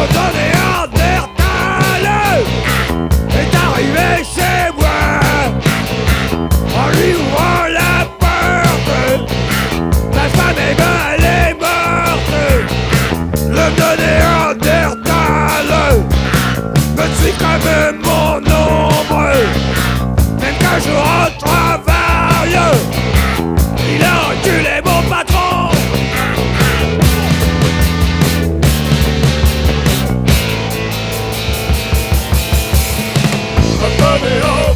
faut donner un air Est arrivé chez moi. En lui ouvrant la porte La femme est belle et morte. Le donner un air Me suis comme mon ombre. Même me.